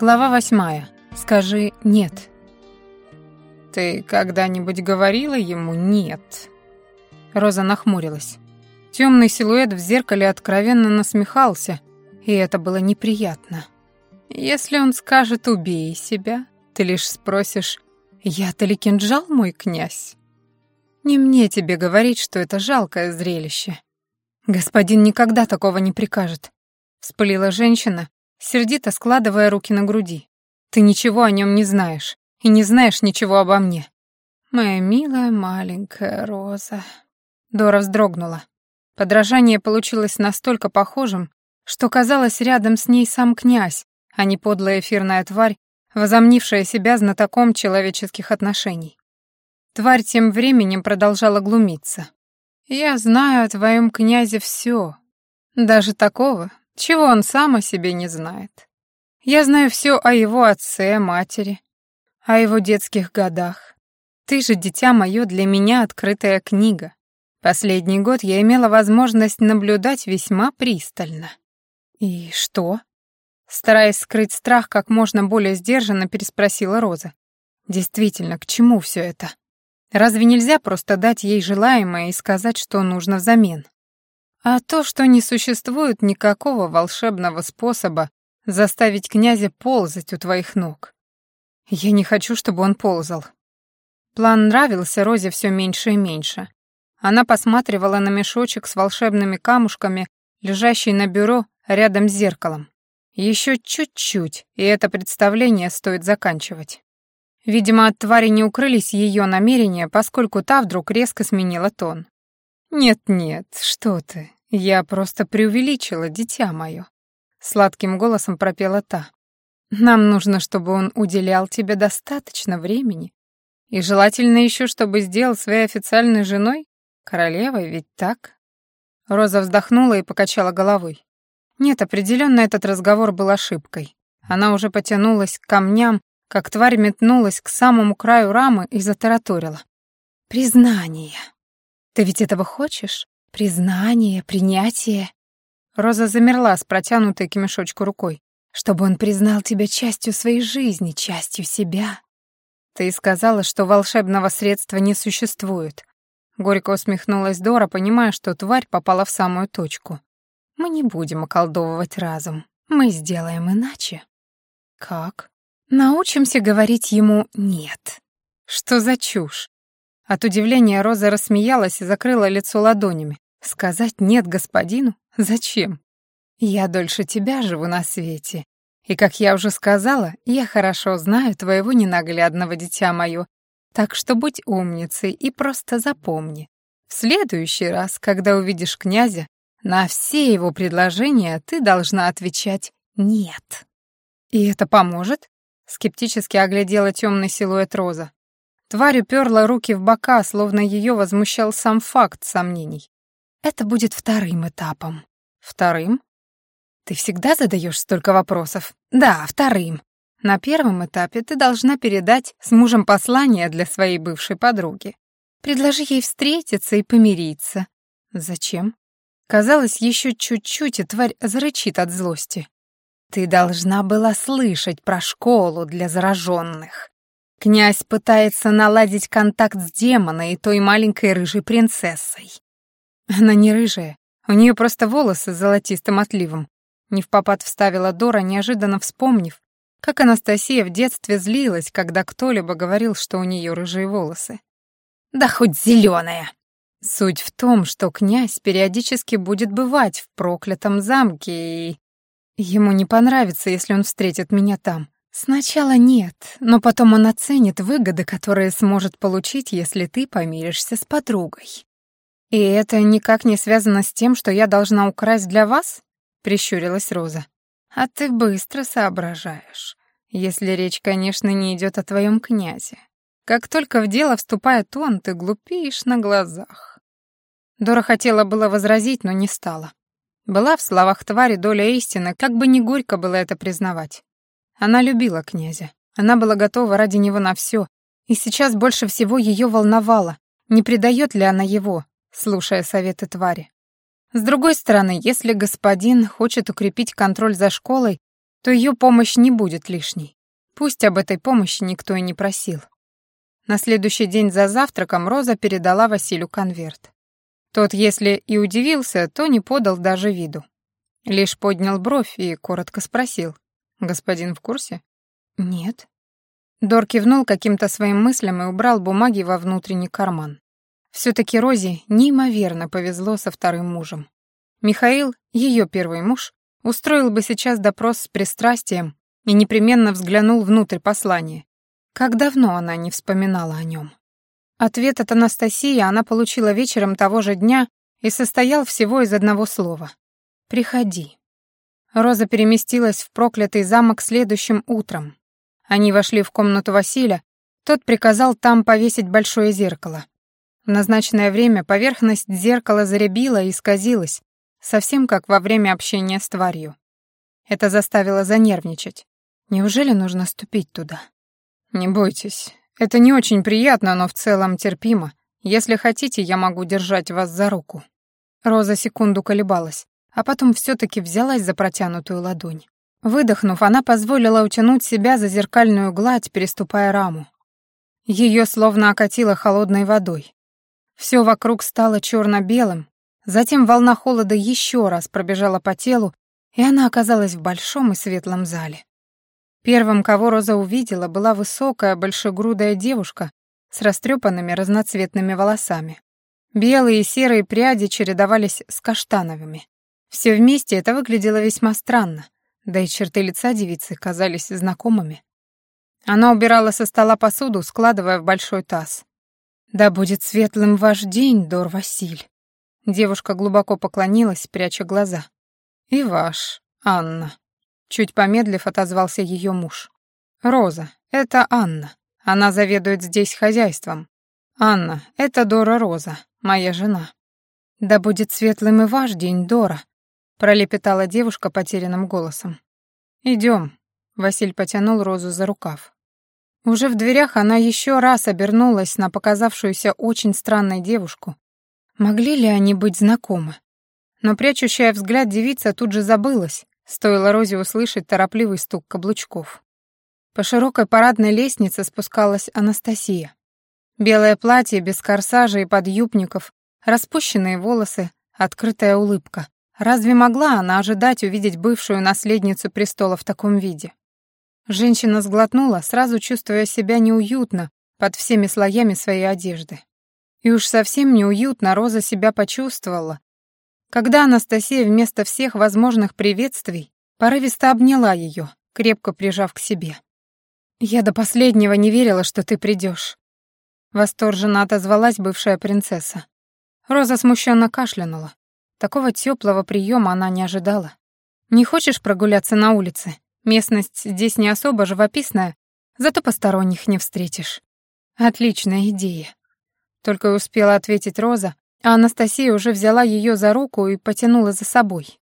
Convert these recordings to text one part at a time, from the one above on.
Глава восьмая. Скажи «нет». «Ты когда-нибудь говорила ему «нет»?» Роза нахмурилась. Темный силуэт в зеркале откровенно насмехался, и это было неприятно. «Если он скажет «убей себя», ты лишь спросишь «я-то ли кинжал, мой князь?» Не мне тебе говорить, что это жалкое зрелище. Господин никогда такого не прикажет. Вспылила женщина, сердито складывая руки на груди. «Ты ничего о нем не знаешь, и не знаешь ничего обо мне». «Моя милая маленькая Роза». Дора вздрогнула. Подражание получилось настолько похожим, что казалось рядом с ней сам князь, а не подлая эфирная тварь, возомнившая себя знатоком человеческих отношений. Тварь тем временем продолжала глумиться. «Я знаю о твоем князе все, даже такого, чего он сам о себе не знает. Я знаю все о его отце, матери, о его детских годах. Ты же, дитя мое, для меня открытая книга. Последний год я имела возможность наблюдать весьма пристально. И что? Стараясь скрыть страх как можно более сдержанно, переспросила Роза. Действительно, к чему все это? Разве нельзя просто дать ей желаемое и сказать, что нужно взамен? А то, что не существует никакого волшебного способа заставить князя ползать у твоих ног. Я не хочу, чтобы он ползал. План нравился Розе все меньше и меньше. Она посматривала на мешочек с волшебными камушками, лежащий на бюро рядом с зеркалом. Еще чуть-чуть, и это представление стоит заканчивать. Видимо, от твари не укрылись ее намерения, поскольку та вдруг резко сменила тон. «Нет-нет, что ты, я просто преувеличила, дитя мое», — сладким голосом пропела та. «Нам нужно, чтобы он уделял тебе достаточно времени. И желательно еще, чтобы сделал своей официальной женой, королевой, ведь так?» Роза вздохнула и покачала головой. Нет, определенно этот разговор был ошибкой. Она уже потянулась к камням, как тварь метнулась к самому краю рамы и затараторила. «Признание!» Ты ведь этого хочешь? Признание, принятие?» Роза замерла с протянутой к мешочку рукой. «Чтобы он признал тебя частью своей жизни, частью себя». «Ты сказала, что волшебного средства не существует». Горько усмехнулась Дора, понимая, что тварь попала в самую точку. «Мы не будем околдовывать разум. Мы сделаем иначе». «Как?» «Научимся говорить ему «нет». Что за чушь? От удивления Роза рассмеялась и закрыла лицо ладонями. «Сказать «нет» господину? Зачем? Я дольше тебя живу на свете. И, как я уже сказала, я хорошо знаю твоего ненаглядного дитя мое. Так что будь умницей и просто запомни. В следующий раз, когда увидишь князя, на все его предложения ты должна отвечать «нет». «И это поможет?» — скептически оглядела темный силуэт Роза. Тварь уперла руки в бока, словно ее возмущал сам факт сомнений. Это будет вторым этапом. Вторым? Ты всегда задаешь столько вопросов? Да, вторым. На первом этапе ты должна передать с мужем послание для своей бывшей подруги. Предложи ей встретиться и помириться. Зачем? Казалось, еще чуть-чуть, и тварь зарычит от злости. Ты должна была слышать про школу для зараженных. Князь пытается наладить контакт с демоной и той маленькой рыжей принцессой. Она не рыжая, у нее просто волосы с золотистым отливом. Не в попад вставила Дора, неожиданно вспомнив, как Анастасия в детстве злилась, когда кто-либо говорил, что у нее рыжие волосы. Да хоть зеленая. Суть в том, что князь периодически будет бывать в проклятом замке, и ему не понравится, если он встретит меня там. Сначала нет, но потом он оценит выгоды, которые сможет получить, если ты помиришься с подругой. И это никак не связано с тем, что я должна украсть для вас? Прищурилась Роза. А ты быстро соображаешь. Если речь, конечно, не идет о твоем князе. Как только в дело вступает он, ты глупеешь на глазах. Дора хотела было возразить, но не стала. Была в словах твари доля истины, как бы не горько было это признавать. Она любила князя. Она была готова ради него на все. И сейчас больше всего ее волновало, не предает ли она его, слушая советы твари. С другой стороны, если господин хочет укрепить контроль за школой, то ее помощь не будет лишней. Пусть об этой помощи никто и не просил. На следующий день за завтраком Роза передала Василию конверт. Тот, если и удивился, то не подал даже виду. Лишь поднял бровь и коротко спросил. «Господин в курсе?» «Нет». Дор кивнул каким-то своим мыслям и убрал бумаги во внутренний карман. все таки Розе неимоверно повезло со вторым мужем. Михаил, ее первый муж, устроил бы сейчас допрос с пристрастием и непременно взглянул внутрь послания. Как давно она не вспоминала о нем. Ответ от Анастасии она получила вечером того же дня и состоял всего из одного слова. «Приходи». Роза переместилась в проклятый замок следующим утром. Они вошли в комнату Василия, тот приказал там повесить большое зеркало. В назначенное время поверхность зеркала заребила и исказилась, совсем как во время общения с тварью. Это заставило занервничать. Неужели нужно ступить туда? «Не бойтесь. Это не очень приятно, но в целом терпимо. Если хотите, я могу держать вас за руку». Роза секунду колебалась, а потом все таки взялась за протянутую ладонь. Выдохнув, она позволила утянуть себя за зеркальную гладь, переступая раму. Ее словно окатило холодной водой. Все вокруг стало черно белым затем волна холода еще раз пробежала по телу, и она оказалась в большом и светлом зале. Первым, кого Роза увидела, была высокая, большегрудая девушка с растрепанными разноцветными волосами. Белые и серые пряди чередовались с каштановыми. Все вместе это выглядело весьма странно, да и черты лица девицы казались знакомыми. Она убирала со стола посуду, складывая в большой таз. «Да будет светлым ваш день, Дор Василь!» Девушка глубоко поклонилась, пряча глаза. «И ваш, Анна», Чуть помедлив, отозвался ее муж. «Роза, это Анна. Она заведует здесь хозяйством. Анна, это Дора Роза, моя жена». «Да будет светлым и ваш день, Дора», — пролепетала девушка потерянным голосом. «Идем», — Василь потянул Розу за рукав. Уже в дверях она еще раз обернулась на показавшуюся очень странной девушку. Могли ли они быть знакомы? Но прячущая взгляд девица тут же забылась, Стоило Розе услышать торопливый стук каблучков. По широкой парадной лестнице спускалась Анастасия. Белое платье без корсажа и подъюбников, распущенные волосы, открытая улыбка. Разве могла она ожидать увидеть бывшую наследницу престола в таком виде? Женщина сглотнула, сразу чувствуя себя неуютно под всеми слоями своей одежды. И уж совсем неуютно Роза себя почувствовала, когда Анастасия вместо всех возможных приветствий порывисто обняла ее, крепко прижав к себе. «Я до последнего не верила, что ты придешь», — восторженно отозвалась бывшая принцесса. Роза смущенно кашлянула. Такого теплого приема она не ожидала. «Не хочешь прогуляться на улице? Местность здесь не особо живописная, зато посторонних не встретишь». «Отличная идея», — только успела ответить Роза, а Анастасия уже взяла ее за руку и потянула за собой.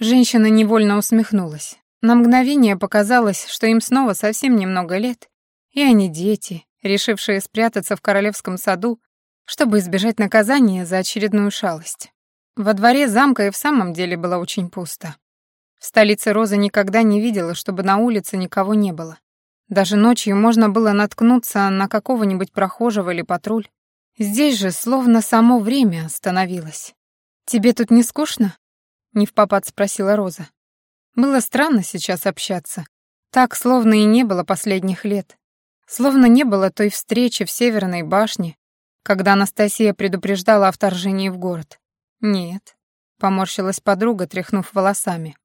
Женщина невольно усмехнулась. На мгновение показалось, что им снова совсем немного лет, и они дети, решившие спрятаться в королевском саду, чтобы избежать наказания за очередную шалость. Во дворе замка и в самом деле было очень пусто. В столице Роза никогда не видела, чтобы на улице никого не было. Даже ночью можно было наткнуться на какого-нибудь прохожего или патруль. Здесь же словно само время остановилось. «Тебе тут не скучно?» — не в попад спросила Роза. Было странно сейчас общаться. Так, словно и не было последних лет. Словно не было той встречи в Северной башне, когда Анастасия предупреждала о вторжении в город. «Нет», — поморщилась подруга, тряхнув волосами.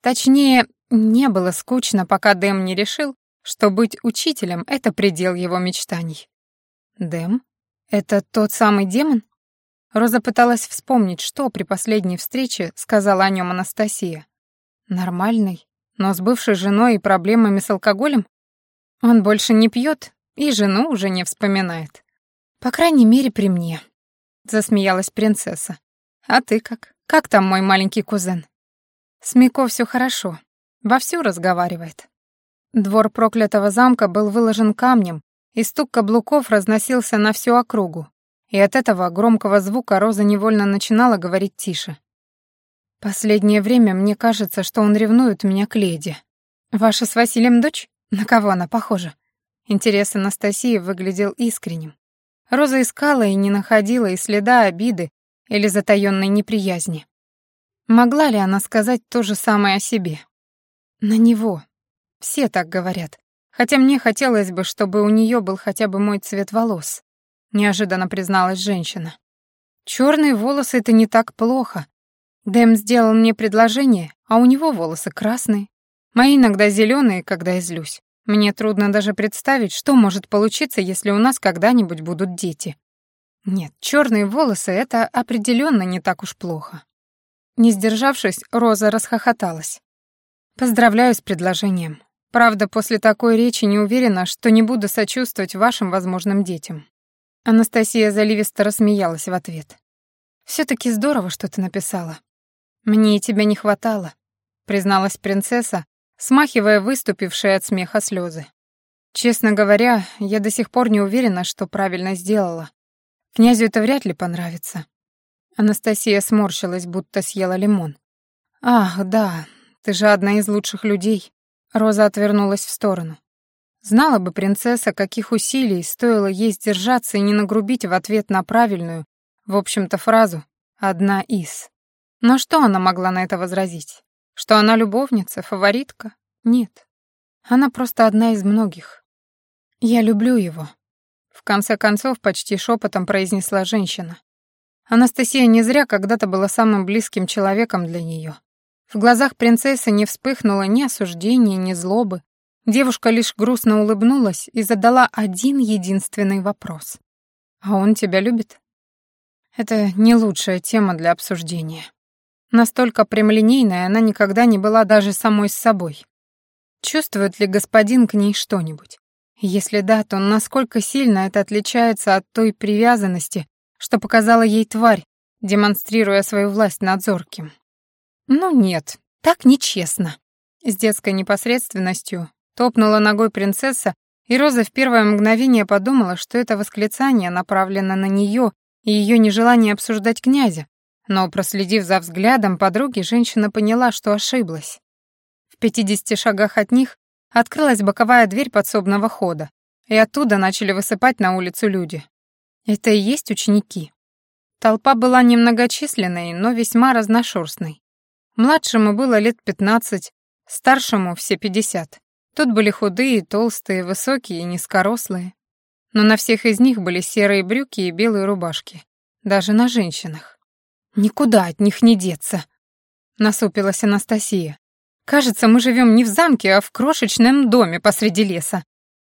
Точнее, не было скучно, пока Дэм не решил, что быть учителем — это предел его мечтаний. «Дэм?» «Это тот самый демон?» Роза пыталась вспомнить, что при последней встрече сказала о нем Анастасия. «Нормальный, но с бывшей женой и проблемами с алкоголем? Он больше не пьет и жену уже не вспоминает. По крайней мере, при мне», — засмеялась принцесса. «А ты как? Как там мой маленький кузен?» «С Мико все хорошо. Вовсю разговаривает». Двор проклятого замка был выложен камнем, и стук каблуков разносился на всю округу, и от этого громкого звука Роза невольно начинала говорить тише. «Последнее время мне кажется, что он ревнует меня к леди», «Ваша с Василием дочь? На кого она похожа?» Интерес Анастасии выглядел искренним. Роза искала и не находила и следа обиды или затаённой неприязни. Могла ли она сказать то же самое о себе? На него. Все так говорят. Хотя мне хотелось бы, чтобы у нее был хотя бы мой цвет волос, неожиданно призналась женщина. Черные волосы — это не так плохо. Дэм сделал мне предложение, а у него волосы красные. Мои иногда зеленые, когда я злюсь. Мне трудно даже представить, что может получиться, если у нас когда-нибудь будут дети. Нет, черные волосы — это определенно не так уж плохо. Не сдержавшись, Роза расхохоталась. «Поздравляю с предложением. Правда, после такой речи не уверена, что не буду сочувствовать вашим возможным детям». Анастасия заливисто рассмеялась в ответ. «Все-таки здорово, что ты написала. Мне и тебя не хватало», — призналась принцесса, смахивая выступившие от смеха слезы. «Честно говоря, я до сих пор не уверена, что правильно сделала. Князю это вряд ли понравится. Анастасия сморщилась, будто съела лимон. «Ах, да, ты же одна из лучших людей». Роза отвернулась в сторону. Знала бы принцесса, каких усилий стоило ей сдержаться и не нагрубить в ответ на правильную, в общем-то, фразу «одна из». Но что она могла на это возразить? Что она любовница, фаворитка? Нет. Она просто одна из многих. «Я люблю его», — конце концов почти шепотом произнесла женщина. Анастасия не зря когда-то была самым близким человеком для нее. В глазах принцессы не вспыхнуло ни осуждения, ни злобы. Девушка лишь грустно улыбнулась и задала один единственный вопрос. «А он тебя любит?» Это не лучшая тема для обсуждения. Настолько прямолинейная она никогда не была даже самой с собой. Чувствует ли господин к ней что-нибудь? Если да, то насколько сильно это отличается от той привязанности, что показала ей тварь, демонстрируя свою власть над зорким. «Ну нет, так нечестно». С детской непосредственностью топнула ногой принцесса, и Роза в первое мгновение подумала, что это восклицание направлено на нее и ее нежелание обсуждать князя, но, проследив за взглядом подруги, женщина поняла, что ошиблась. В пятидесяти шагах от них открылась боковая дверь подсобного хода, и оттуда начали высыпать на улицу люди. Это и есть ученики. Толпа была немногочисленной, но весьма разношерстной. Младшему было лет пятнадцать, старшему все пятьдесят. Тут были худые, толстые, высокие и низкорослые. Но на всех из них были серые брюки и белые рубашки. Даже на женщинах. «Никуда от них не деться», — насупилась Анастасия. «Кажется, мы живем не в замке, а в крошечном доме посреди леса».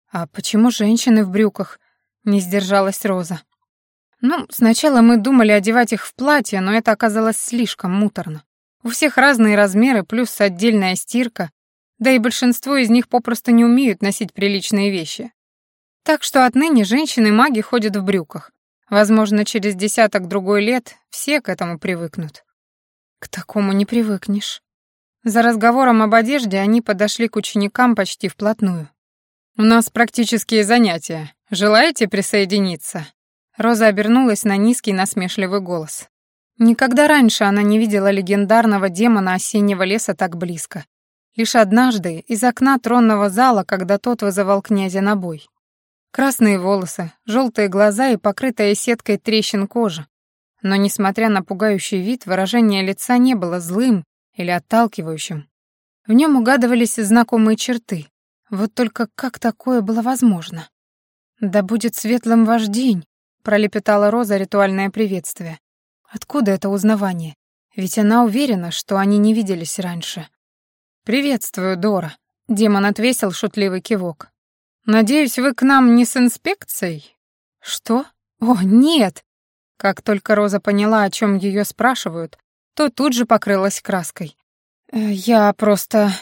«А почему женщины в брюках?» Не сдержалась Роза. Ну, сначала мы думали одевать их в платье, но это оказалось слишком муторно. У всех разные размеры, плюс отдельная стирка, да и большинство из них попросту не умеют носить приличные вещи. Так что отныне женщины-маги ходят в брюках. Возможно, через десяток-другой лет все к этому привыкнут. К такому не привыкнешь. За разговором об одежде они подошли к ученикам почти вплотную. «У нас практические занятия. Желаете присоединиться?» Роза обернулась на низкий насмешливый голос. Никогда раньше она не видела легендарного демона осеннего леса так близко. Лишь однажды из окна тронного зала, когда тот вызывал князя на бой. Красные волосы, желтые глаза и покрытая сеткой трещин кожа. Но, несмотря на пугающий вид, выражение лица не было злым или отталкивающим. В нем угадывались знакомые черты, вот только как такое было возможно? «Да будет светлым ваш день», — пролепетала Роза ритуальное приветствие. «Откуда это узнавание? Ведь она уверена, что они не виделись раньше». «Приветствую, Дора», — демон отвесил шутливый кивок. «Надеюсь, вы к нам не с инспекцией?» «Что? О, нет!» Как только Роза поняла, о чем ее спрашивают, то тут же покрылась краской. «Э, «Я просто...»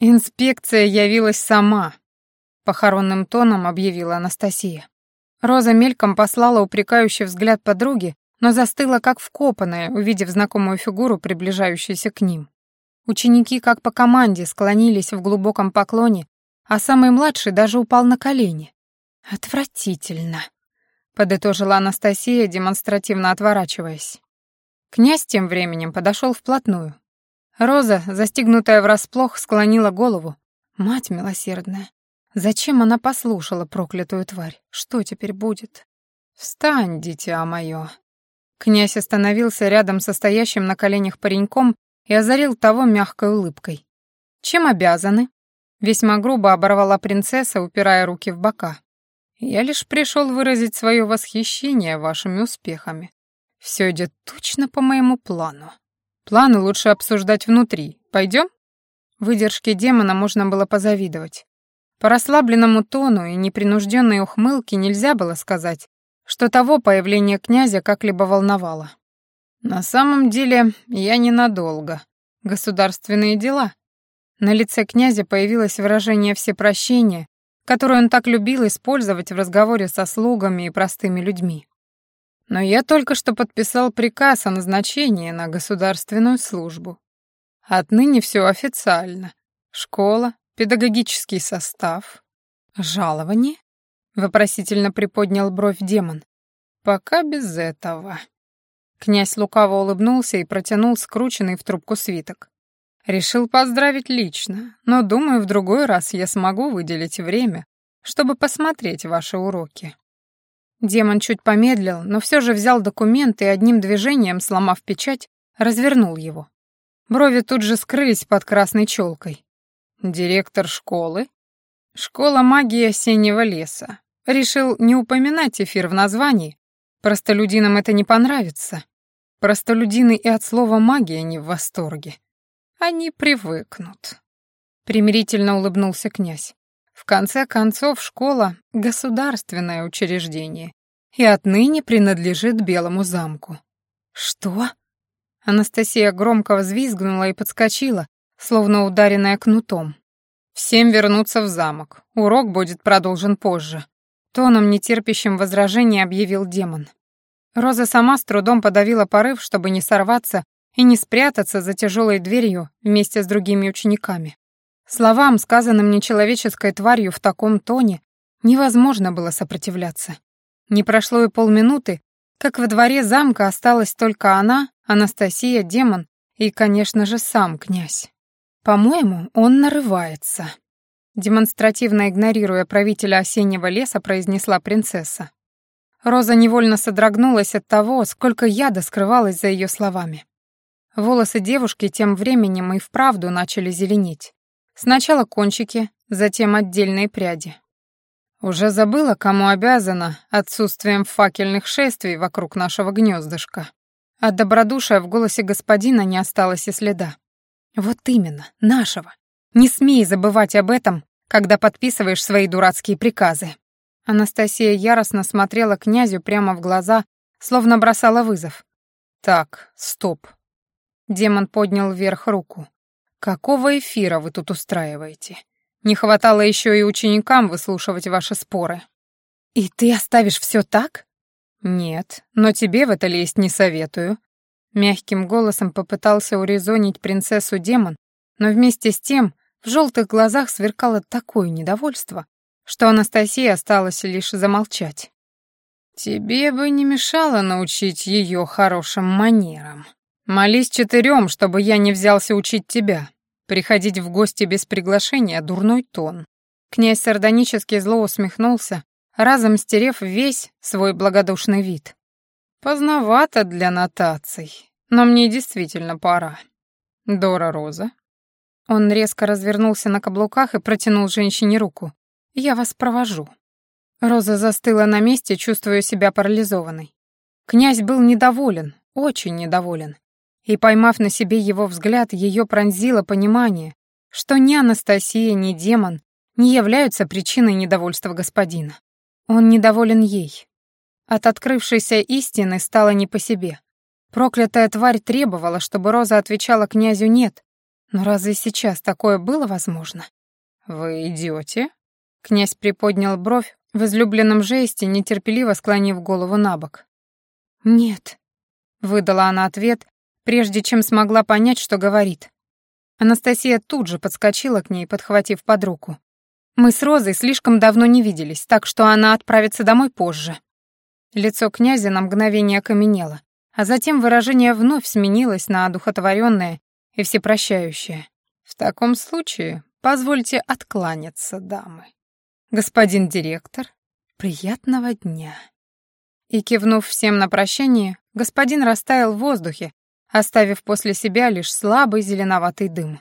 «Инспекция явилась сама», — похоронным тоном объявила Анастасия. Роза мельком послала упрекающий взгляд подруги, но застыла как вкопанная, увидев знакомую фигуру, приближающуюся к ним. Ученики, как по команде, склонились в глубоком поклоне, а самый младший даже упал на колени. «Отвратительно», — подытожила Анастасия, демонстративно отворачиваясь. Князь тем временем подошел вплотную. Роза, застигнутая врасплох, склонила голову, Мать милосердная, зачем она послушала проклятую тварь? Что теперь будет? «Встань, дитя мое!» Князь остановился рядом со стоящим на коленях пареньком и озарил того мягкой улыбкой. «Чем обязаны?» Весьма грубо оборвала принцесса, упирая руки в бока. «Я лишь пришел выразить свое восхищение вашими успехами. Все идет точно по моему плану. Планы лучше обсуждать внутри. Пойдем?» Выдержке демона можно было позавидовать. По расслабленному тону и непринужденной ухмылке нельзя было сказать, что того появление князя как-либо волновало. На самом деле, я ненадолго. Государственные дела. На лице князя появилось выражение всепрощения, которое он так любил использовать в разговоре со слугами и простыми людьми. Но я только что подписал приказ о назначении на государственную службу. Отныне все официально. Школа, педагогический состав, жалование. Вопросительно приподнял бровь демон. Пока без этого. Князь лукаво улыбнулся и протянул скрученный в трубку свиток. Решил поздравить лично, но думаю, в другой раз я смогу выделить время, чтобы посмотреть ваши уроки. Демон чуть помедлил, но все же взял документ и одним движением, сломав печать, развернул его. Брови тут же скрылись под красной челкой. Директор школы? Школа магии осеннего леса. Решил не упоминать эфир в названии. Простолюдинам это не понравится. Простолюдины и от слова магия не в восторге. Они привыкнут. Примирительно улыбнулся князь. В конце концов, школа — государственное учреждение и отныне принадлежит Белому замку. Что? Анастасия громко взвизгнула и подскочила, словно ударенная кнутом. Всем вернуться в замок. Урок будет продолжен позже. Тоном, нетерпящим возражений, объявил демон. Роза сама с трудом подавила порыв, чтобы не сорваться и не спрятаться за тяжелой дверью вместе с другими учениками. Словам, сказанным нечеловеческой тварью в таком тоне, невозможно было сопротивляться. Не прошло и полминуты, как во дворе замка осталась только она, Анастасия, демон и, конечно же, сам князь. По-моему, он нарывается. Демонстративно игнорируя правителя осеннего леса, произнесла принцесса. Роза невольно содрогнулась от того, сколько яда скрывалось за ее словами. Волосы девушки тем временем и вправду начали зеленеть. Сначала кончики, затем отдельные пряди. Уже забыла, кому обязана отсутствием факельных шествий вокруг нашего гнездышка. От добродушия в голосе господина не осталось и следа. Вот именно, нашего. Не смей забывать об этом, когда подписываешь свои дурацкие приказы. Анастасия яростно смотрела князю прямо в глаза, словно бросала вызов. Так, стоп. Демон поднял вверх руку. Какого эфира вы тут устраиваете? Не хватало еще и ученикам выслушивать ваши споры. И ты оставишь все так? Нет, но тебе в это лезть не советую. Мягким голосом попытался урезонить принцессу демон, но вместе с тем в желтых глазах сверкало такое недовольство, что Анастасия осталась лишь замолчать. «Тебе бы не мешало научить ее хорошим манерам. Молись четырем, чтобы я не взялся учить тебя. Приходить в гости без приглашения — дурной тон». Князь сардонически зло усмехнулся, разом стерев весь свой благодушный вид. «Поздновато для нотаций, но мне действительно пора. Дора Роза, он резко развернулся на каблуках и протянул женщине руку. «Я вас провожу». Роза застыла на месте, чувствуя себя парализованной. Князь был недоволен, очень недоволен. И, поймав на себе его взгляд, ее пронзило понимание, что ни Анастасия, ни демон не являются причиной недовольства господина. Он недоволен ей. От открывшейся истины стало не по себе. Проклятая тварь требовала, чтобы Роза отвечала князю «нет», но разве сейчас такое было возможно? «Вы идете? Князь приподнял бровь в излюбленном жесте, нетерпеливо склонив голову на бок. «Нет», — выдала она ответ, прежде чем смогла понять, что говорит. Анастасия тут же подскочила к ней, подхватив под руку. «Мы с Розой слишком давно не виделись, так что она отправится домой позже». Лицо князя на мгновение окаменело, а затем выражение вновь сменилось на одухотворенное и всепрощающая. В таком случае Позвольте откланяться, дамы. Господин директор, приятного дня. И кивнув всем на прощание, господин растаял в воздухе, оставив после себя лишь слабый зеленоватый дым.